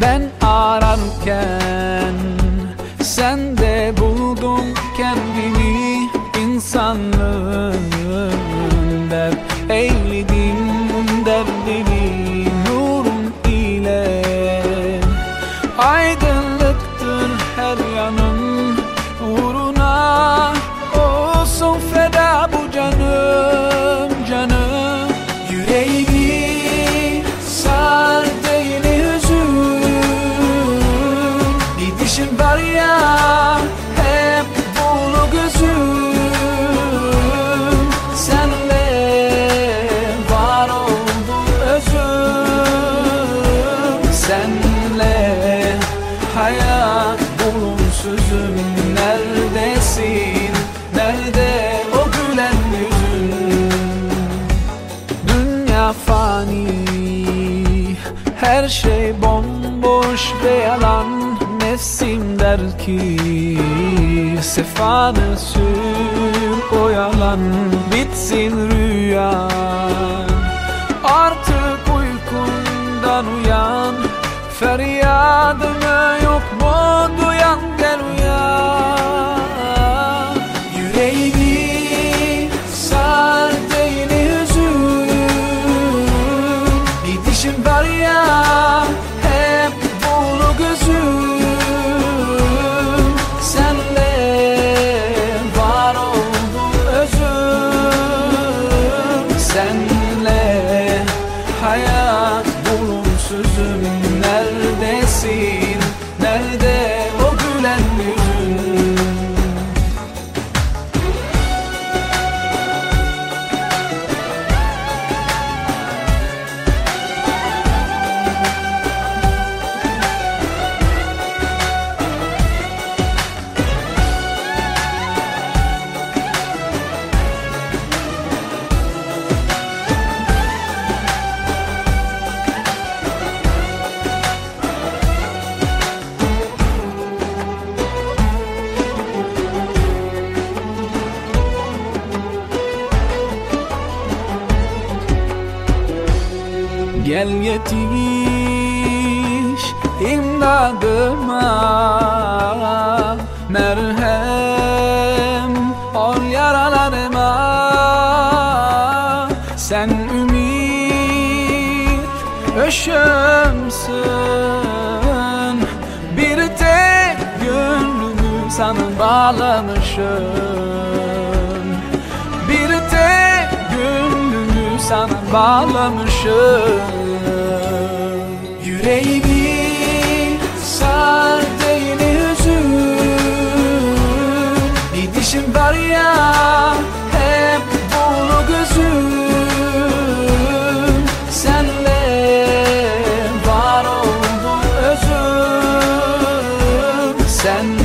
Ben ararken Sen de buldun kendini insanlığın Gidişin var ya hep dolu gözüm. Senle var oldum özüm. Senle hayat bulunsuzum Neredesin, nerede o gülen yüzün? Dünya fani Her şey bomboş ve yalan Nefsim der ki Sefanı sür o yalan Bitsin rüya. Artık uykundan uyan Feryadımı yok mu duyan Neredesin, Gel yetiş imdadıma. Merhem ol yaralarıma. Sen ümit ışığımsın Bir tek gönlümü sana bağlamışım. Bir tek gönlümü sana bağlamışım Baby sar değil hüzün Gidişin var ya hep dolu gözüm. Senle var oldum özüm. Senle